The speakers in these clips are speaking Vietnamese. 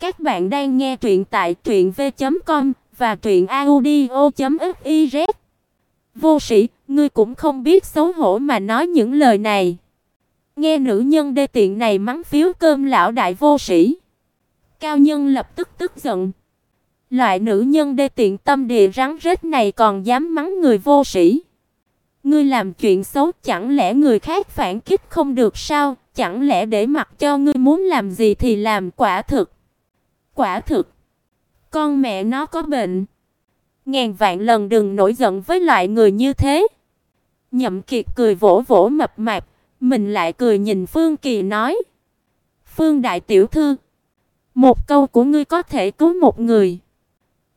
Các bạn đang nghe truyện tại truyệnv.com và truyệnaudio.fiz. Vô sĩ, ngươi cũng không biết xấu hổ mà nói những lời này. Nghe nữ nhân đê tiện này mắng phiếu cơm lão đại vô sĩ. Cao nhân lập tức tức giận. Loại nữ nhân đê tiện tâm địa rắn rết này còn dám mắng người vô sĩ. Ngươi làm chuyện xấu chẳng lẽ người khác phản kích không được sao? Chẳng lẽ để mặc cho ngươi muốn làm gì thì làm quả thực. Quả thực. Con mẹ nó có bệnh. Ngàn vạn lần đừng nổi giận với loại người như thế. Nhậm Kiệt cười vỗ vỗ mập mạp, mình lại cười nhìn Phương Kỳ nói: "Phương đại tiểu thư, một câu của ngươi có thể cứu một người.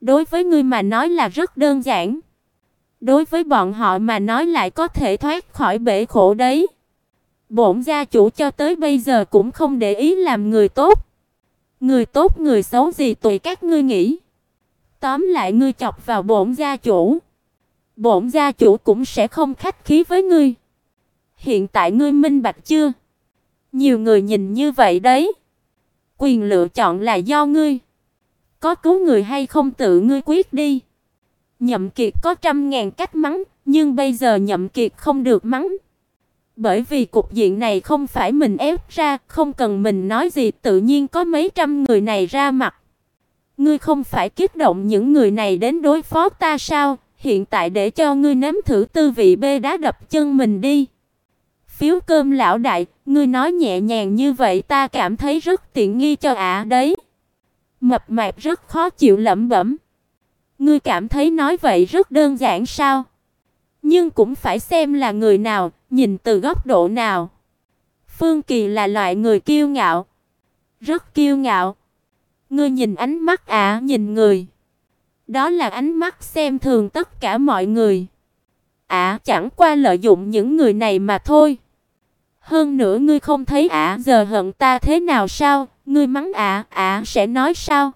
Đối với ngươi mà nói là rất đơn giản, đối với bọn họ mà nói lại có thể thoát khỏi bể khổ đấy." Bổn gia chủ cho tới bây giờ cũng không để ý làm người tốt. Người tốt người xấu gì tùy các ngươi nghĩ. Tóm lại ngươi chọc vào bổn gia chủ, bổn gia chủ cũng sẽ không khách khí với ngươi. Hiện tại ngươi minh bạch chưa? Nhiều người nhìn như vậy đấy. Quyền lựa chọn là do ngươi. Có cứu người hay không tự ngươi quyết đi. Nhậm Kiệt có trăm ngàn cách mắng, nhưng bây giờ Nhậm Kiệt không được mắng. Bởi vì cục diện này không phải mình ép ra, không cần mình nói gì, tự nhiên có mấy trăm người này ra mặt. Ngươi không phải kích động những người này đến đối phó ta sao? Hiện tại để cho ngươi nếm thử tư vị bê đá đập chân mình đi. Phiếu cơm lão đại, ngươi nói nhẹ nhàng như vậy ta cảm thấy rất tiện nghi cho ả đấy. Mập mạp rất khó chịu lẩm bẩm. Ngươi cảm thấy nói vậy rất đơn giản sao? Nhưng cũng phải xem là người nào, nhìn từ góc độ nào. Phương Kỳ là loại người kiêu ngạo, rất kiêu ngạo. Ngươi nhìn ánh mắt ả nhìn người. Đó là ánh mắt xem thường tất cả mọi người. Ả chẳng qua lợi dụng những người này mà thôi. Hơn nữa ngươi không thấy ả giờ hận ta thế nào sao? Ngươi mắng ả, ả sẽ nói sao?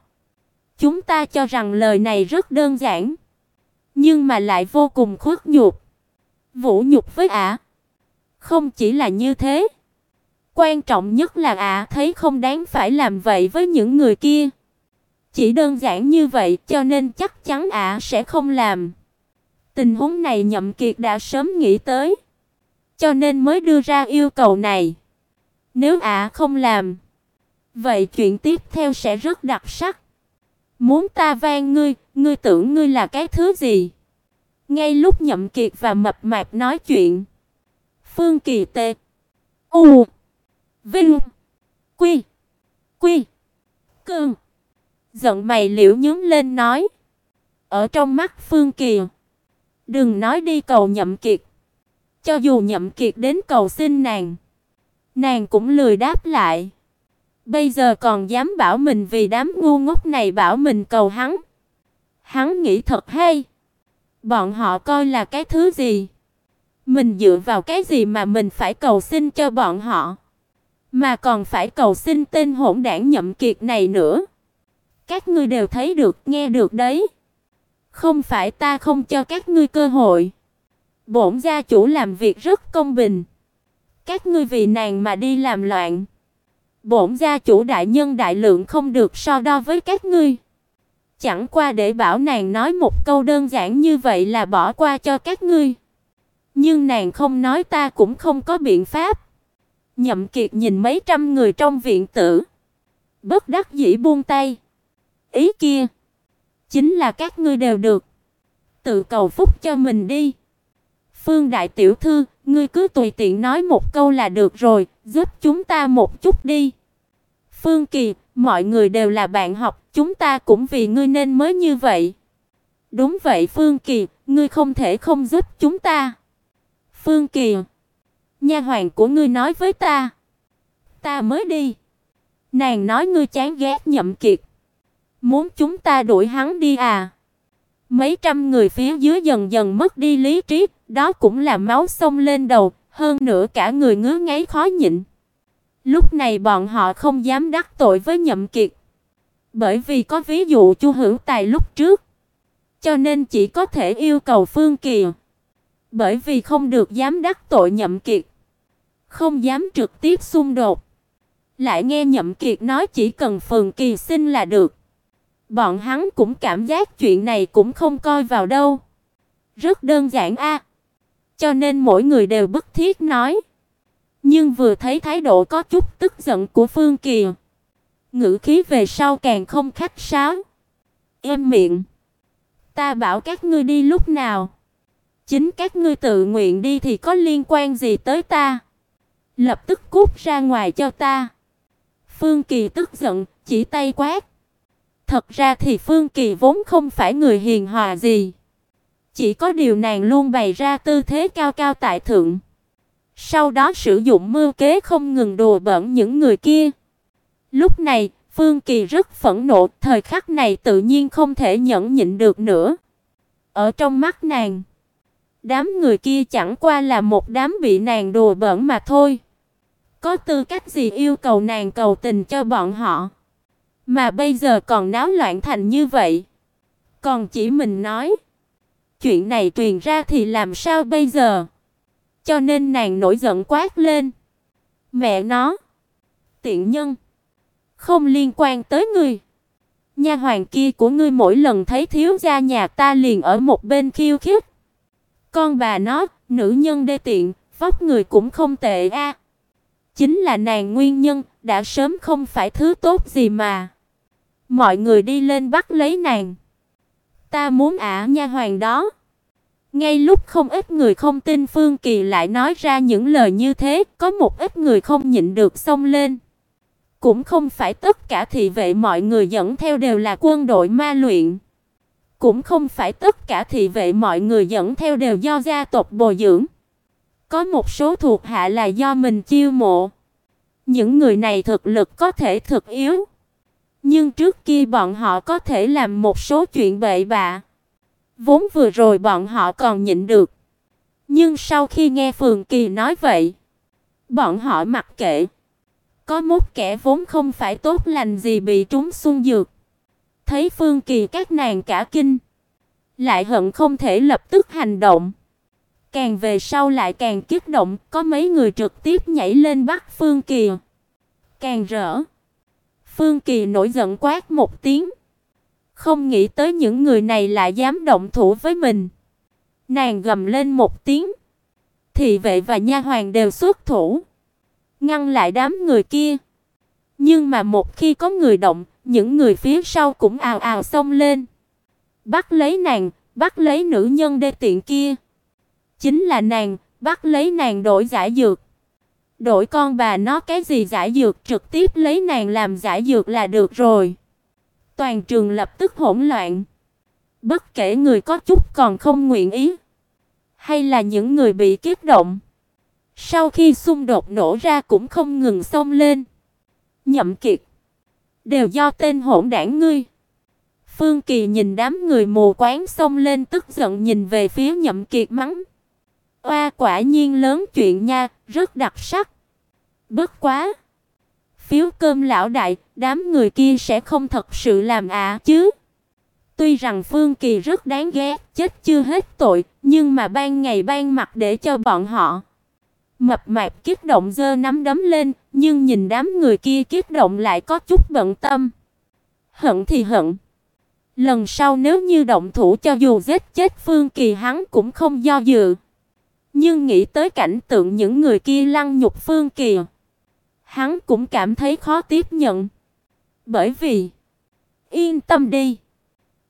Chúng ta cho rằng lời này rất đơn giản, nhưng mà lại vô cùng khuất nhục. Vũ nhục với ả. Không chỉ là như thế, quan trọng nhất là ả thấy không đáng phải làm vậy với những người kia. Chỉ đơn giản như vậy cho nên chắc chắn ả sẽ không làm. Tình huống này Nhậm Kiệt đã sớm nghĩ tới, cho nên mới đưa ra yêu cầu này. Nếu ả không làm, vậy chuyện tiếp theo sẽ rất đặc sắc. Muốn ta van ngươi, ngươi tưởng ngươi là cái thứ gì? Ngay lúc Nhậm Kiệt và Mập Mạp nói chuyện, Phương Kỳ Tê, U, Vinh, Quy, Quy, Cương, giận mày liễu nhướng lên nói, ở trong mắt Phương Kỳ, đừng nói đi cầu Nhậm Kiệt, cho dù Nhậm Kiệt đến cầu xin nàng, nàng cũng lười đáp lại. Bây giờ còn dám bảo mình vì đám ngu ngốc này bảo mình cầu hắn. Hắn nghĩ thật hay. Bọn họ coi là cái thứ gì? Mình dựa vào cái gì mà mình phải cầu xin cho bọn họ? Mà còn phải cầu xin tên hỗn đảng nhậm kiệt này nữa. Các ngươi đều thấy được, nghe được đấy. Không phải ta không cho các ngươi cơ hội. Bổn gia chủ làm việc rất công bình. Các ngươi vì nàng mà đi làm loạn. Bổn gia chủ đại nhân đại lượng không được so đo với các ngươi. Chẳng qua để bảo nàng nói một câu đơn giản như vậy là bỏ qua cho các ngươi. Nhưng nàng không nói ta cũng không có biện pháp. Nhậm Kiệt nhìn mấy trăm người trong viện tử, bất đắc dĩ buông tay. Ý kia, chính là các ngươi đều được. Tự cầu phúc cho mình đi. Phương đại tiểu thư, ngươi cứ tùy tiện nói một câu là được rồi, giúp chúng ta một chút đi. Phương Kỳ, mọi người đều là bạn học, chúng ta cũng vì ngươi nên mới như vậy. Đúng vậy Phương Kỳ, ngươi không thể không giúp chúng ta. Phương Kỳ, nha hoàn của ngươi nói với ta, ta mới đi. Nàng nói ngươi chán ghét Nhậm Kiệt, muốn chúng ta đuổi hắn đi à? Mấy trăm người phía dưới dần dần mất đi lý trí, đó cũng là máu sông lên đầu, hơn nữa cả người ngứa ngáy khó nhịn. Lúc này bọn họ không dám đắc tội với Nhậm Kiệt, bởi vì có ví dụ Chu Hữu Tài lúc trước, cho nên chỉ có thể yêu cầu Phương Kỳ. Bởi vì không được dám đắc tội Nhậm Kiệt, không dám trực tiếp xung đột. Lại nghe Nhậm Kiệt nói chỉ cần Phường Kỳ xin là được. Bọn hắn cũng cảm giác chuyện này cũng không coi vào đâu. Rất đơn giản a. Cho nên mỗi người đều bức thiết nói. Nhưng vừa thấy thái độ có chút tức giận của Phương Kỳ, ngữ khí về sau càng không khách sáo. Em miệng. Ta bảo các ngươi đi lúc nào? Chính các ngươi tự nguyện đi thì có liên quan gì tới ta? Lập tức cút ra ngoài cho ta. Phương Kỳ tức giận, chỉ tay quát. Thật ra thì Phương Kỳ vốn không phải người hiền hòa gì. Chỉ có điều nàng luôn bày ra tư thế cao cao tại thượng. Sau đó sử dụng mưu kế không ngừng đùa bỡn những người kia. Lúc này, Phương Kỳ rất phẫn nộ, thời khắc này tự nhiên không thể nhẫn nhịn được nữa. Ở trong mắt nàng, đám người kia chẳng qua là một đám bị nàng đùa bỡn mà thôi. Có tư cách gì yêu cầu nàng cầu tình cho bọn họ? Mà bây giờ còn náo loạn thành như vậy. Còn chỉ mình nói, chuyện này truyền ra thì làm sao bây giờ? Cho nên nàng nổi giận quát lên. Mẹ nó, tiện nhân, không liên quan tới ngươi. Nha hoàn kia của ngươi mỗi lần thấy thiếu gia nhà ta liền ở một bên khiêu khích. Con bà nó, nữ nhân đê tiện, vóc người cũng không tệ a. Chính là nàng nguyên nhân, đã sớm không phải thứ tốt gì mà. Mọi người đi lên bắt lấy nàng. Ta muốn ả nha hoàng đó. Ngay lúc không ít người không tin Phương Kỳ lại nói ra những lời như thế, có một ít người không nhịn được xông lên. Cũng không phải tất cả thị vệ mọi người dẫn theo đều là quân đội ma luyện. Cũng không phải tất cả thị vệ mọi người dẫn theo đều do gia tộc bồi dưỡng. Có một số thuộc hạ là do mình chiêu mộ. Những người này thực lực có thể thực yếu, nhưng trước kia bọn họ có thể làm một số chuyện bậy bạ. Vốn vừa rồi bọn họ còn nhịn được, nhưng sau khi nghe Phường Kỳ nói vậy, bọn họ mặc kệ. Có một kẻ vốn không phải tốt lành gì bị trúng xung dược. Thấy Phương Kỳ các nàng cả kinh, lại hận không thể lập tức hành động. Càng về sau lại càng kích động, có mấy người trực tiếp nhảy lên bắt Phương Kỳ. Càng rỡ. Phương Kỳ nổi giận quát một tiếng. Không nghĩ tới những người này lại dám động thủ với mình. Nàng gầm lên một tiếng. Thị vệ và nha hoàn đều xuất thủ, ngăn lại đám người kia. Nhưng mà một khi có người động, những người phía sau cũng ào ào xông lên. Bắt lấy nàng, bắt lấy nữ nhân đê tiện kia. Chính là nàng, bắt lấy nàng đổi giải dược. Đổi con bà nó cái gì giải dược, trực tiếp lấy nàng làm giải dược là được rồi. Toàn trường lập tức hỗn loạn. Bất kể người có chút còn không nguyện ý, hay là những người bị kiếp động, sau khi xung đột nổ ra cũng không ngừng xông lên. Nhậm Kiệt, đều do tên hỗn đảng ngươi. Phương Kỳ nhìn đám người mù quáng xông lên tức giận nhìn về phía Nhậm Kiệt mắng. Oa quả nhiên lớn chuyện nha, rất đặc sắc. Bất quá, phiếu cơm lão đại, đám người kia sẽ không thật sự làm ạ chứ? Tuy rằng Phương Kỳ rất đáng ghét, chết chưa hết tội, nhưng mà ban ngày ban mặt để cho bọn họ Mập mạp kích động giơ nắm đấm lên, nhưng nhìn đám người kia kích động lại có chút bận tâm. Hận thì hận. Lần sau nếu như động thủ cho dù giết chết Phương Kỳ hắn cũng không do dự. Nhưng nghĩ tới cảnh tượng những người kia lăng nhục Phương Kỳ, hắn cũng cảm thấy khó tiếp nhận. Bởi vì, yên tâm đi.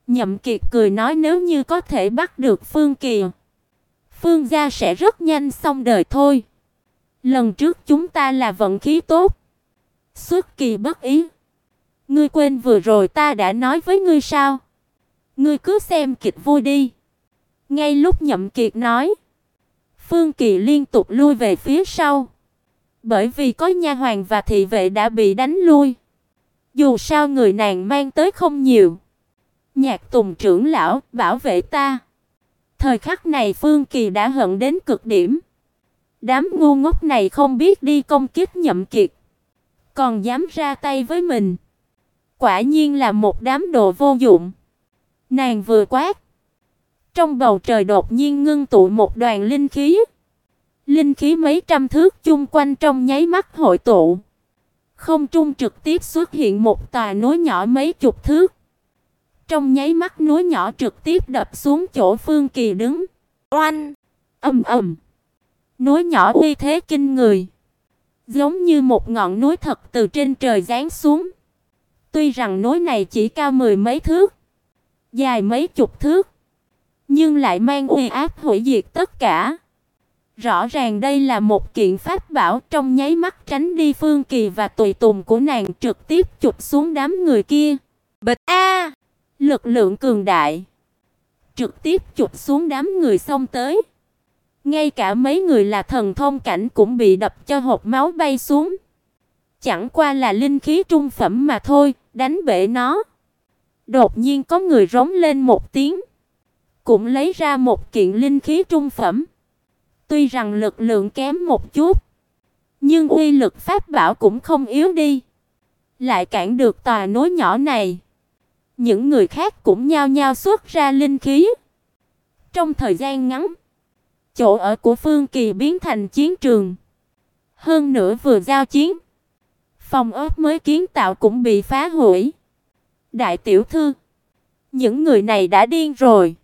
Nhậm Kiệt cười nói nếu như có thể bắt được Phương Kỳ, Phương gia sẽ rất nhanh xong đời thôi. Lần trước chúng ta là vận khí tốt. Xuất kỳ bất ý. Ngươi quên vừa rồi ta đã nói với ngươi sao? Ngươi cứ xem kịch vui đi. Ngay lúc Nhậm Kiệt nói, Phương Kỳ liên tục lui về phía sau. Bởi vì có nha hoàn và thị vệ đã bị đánh lui. Dù sao người nàng mang tới không nhiều. Nhạc Tùng trưởng lão, bảo vệ ta. Thời khắc này Phương Kỳ đã hận đến cực điểm. Đám ngu ngốc này không biết đi công kích Nhậm Kiệt, còn dám ra tay với mình. Quả nhiên là một đám đồ vô dụng. Nàng vừa quát, trong bầu trời đột nhiên ngưng tụ một đoàn linh khí. Linh khí mấy trăm thước chung quanh trong nháy mắt hội tụ, Không trung trực tiếp xuất hiện một tòa núi nhỏ mấy chục thước. Trong nháy mắt núi nhỏ trực tiếp đập xuống chỗ Phương Kỳ đứng. Oanh! Ầm ầm. Núi nhỏ uy thế kinh người, giống như một ngọn núi thật từ trên trời giáng xuống. Tuy rằng núi này chỉ cao mười mấy thước, dài mấy chục thước, nhưng lại mang uy áp hủy diệt tất cả. Rõ ràng đây là một kiện pháp bảo trong nháy mắt tránh đi Phương Kỳ và tùy tùng của nàng trực tiếp chụp xuống đám người kia. Bịch a, lực lượng cường đại, trực tiếp chụp xuống đám người xông tới. Ngay cả mấy người là thần thông cảnh cũng bị đập cho hộp máu bay xuống. Chẳng qua là linh khí trung phẩm mà thôi, đánh bể nó. Đột nhiên có người rống lên một tiếng, cũng lấy ra một kiện linh khí trung phẩm. Tuy rằng lực lượng kém một chút, nhưng uy lực pháp bảo cũng không yếu đi. Lại cản được tòa núi nhỏ này. Những người khác cũng nhao nhao xuất ra linh khí. Trong thời gian ngắn, chỗ ở của Phương Kỳ biến thành chiến trường. Hơn nữa vừa giao chiến, phòng ốc mới kiến tạo cũng bị phá hủy. Đại tiểu thư, những người này đã điên rồi.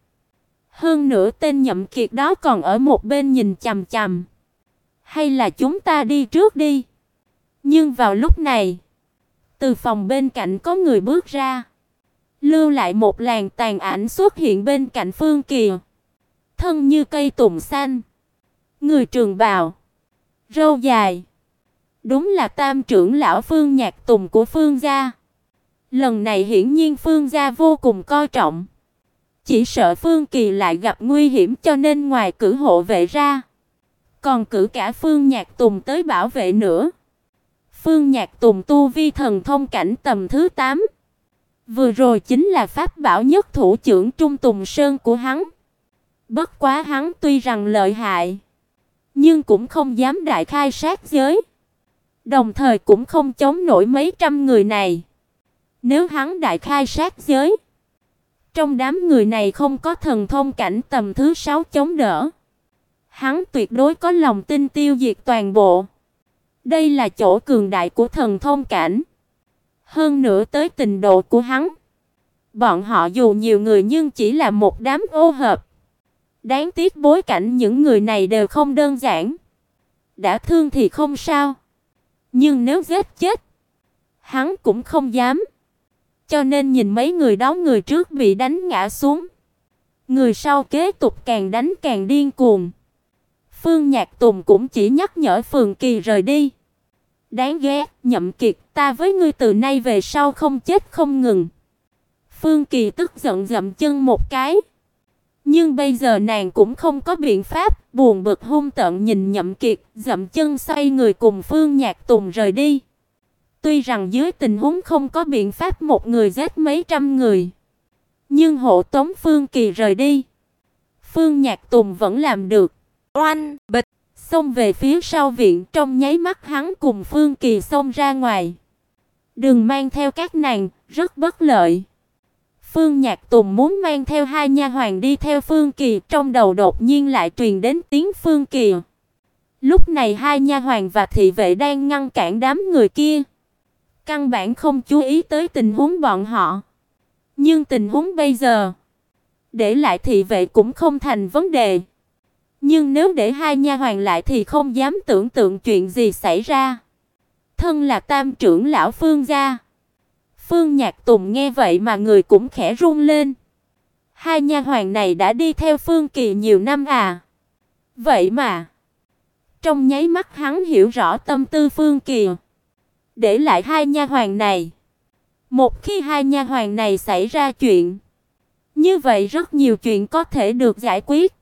Hơn nữa tên Nhậm Kiệt đó còn ở một bên nhìn chằm chằm. Hay là chúng ta đi trước đi? Nhưng vào lúc này, từ phòng bên cạnh có người bước ra, lưu lại một làn tàn ảnh xuất hiện bên cạnh Phương Kỳ. Thân như cây tùng xanh, người trường bào, râu dài. Đúng là tam trưởng lão Phương Nhạc Tùng của Phương gia. Lần này hiển nhiên Phương gia vô cùng coi trọng. Chỉ sợ Phương Kỳ lại gặp nguy hiểm cho nên ngoài cử hộ vệ ra, còn cử cả Phương Nhạc Tùng tới bảo vệ nữa. Phương Nhạc Tùng tu vi thần thông cảnh tầm thứ 8. Vừa rồi chính là pháp bảo nhất thủ trưởng Trung Tùng Sơn của hắn. Bất quá hắn tuy rằng lợi hại, nhưng cũng không dám đại khai sát giới. Đồng thời cũng không chống nổi mấy trăm người này. Nếu hắn đại khai sát giới, trong đám người này không có thần thông cảnh tầm thứ 6 chống đỡ. Hắn tuyệt đối có lòng tin tiêu diệt toàn bộ. Đây là chỗ cường đại của thần thông cảnh. Hơn nữa tới tình độ của hắn. Bọn họ dù nhiều người nhưng chỉ là một đám ô hợp. Đáng tiếc bối cảnh những người này đều không đơn giản. Đã thương thì không sao. Nhưng nếu giết chết, hắn cũng không dám cho nên nhìn mấy người đó người trước bị đánh ngã xuống, người sau kế tục càng đánh càng điên cuồng. Phương Nhạc Tùng cũng chỉ nhắc nhở Phường Kỳ rời đi. Đáng ghét, Nhậm Kiệt, ta với ngươi từ nay về sau không chết không ngừng. Phương Kỳ tức giận dậm chân một cái. Nhưng bây giờ nàng cũng không có biện pháp, buồn bực hung tợn nhìn Nhậm Kiệt, dậm chân xoay người cùng Phương Nhạc Tùng rời đi. Tuy rằng dưới tình huống không có biện pháp một người giết mấy trăm người, nhưng hộ tống Phương Kỳ rời đi, Phương Nhạc Tùng vẫn làm được. Oanh, bịch, xông về phía sau viện, trong nháy mắt hắn cùng Phương Kỳ xông ra ngoài. Đừng mang theo các nàng, rất bất lợi. Phương Nhạc Tùng muốn mang theo hai nha hoàn đi theo Phương Kỳ, trong đầu đột nhiên lại truyền đến tiếng Phương Kỳ. Lúc này hai nha hoàn và thị vệ đang ngăn cản đám người kia. Căn bản không chú ý tới tình huống bọn họ. Nhưng tình huống bây giờ, để lại thị vệ cũng không thành vấn đề. Nhưng nếu để hai nha hoàn lại thì không dám tưởng tượng chuyện gì xảy ra. Thân là tam trưởng lão Phương gia. Phương Nhạc Tùng nghe vậy mà người cũng khẽ run lên. Hai nha hoàn này đã đi theo Phương Kỳ nhiều năm à? Vậy mà, trong nháy mắt hắn hiểu rõ tâm tư Phương Kỳ để lại hai nha hoàn này. Một khi hai nha hoàn này xảy ra chuyện, như vậy rất nhiều chuyện có thể được giải quyết.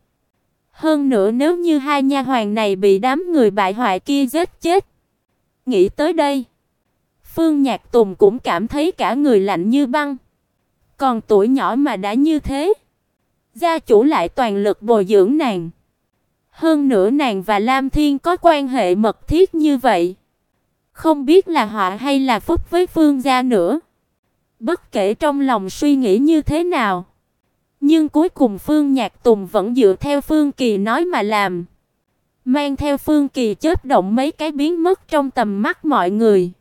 Hơn nữa nếu như hai nha hoàn này bị đám người bại hoại kia giết chết. Nghĩ tới đây, Phương Nhạc Tùng cũng cảm thấy cả người lạnh như băng. Còn tuổi nhỏ mà đã như thế, gia chủ lại toàn lực bồi dưỡng nàng. Hơn nữa nàng và Lam Thiên có quan hệ mật thiết như vậy. Không biết là họa hay là phúc với Phương gia nữa. Bất kể trong lòng suy nghĩ như thế nào, nhưng cuối cùng Phương Nhạc Tùng vẫn dựa theo Phương Kỳ nói mà làm. Mang theo Phương Kỳ chớp động mấy cái biến mất trong tầm mắt mọi người.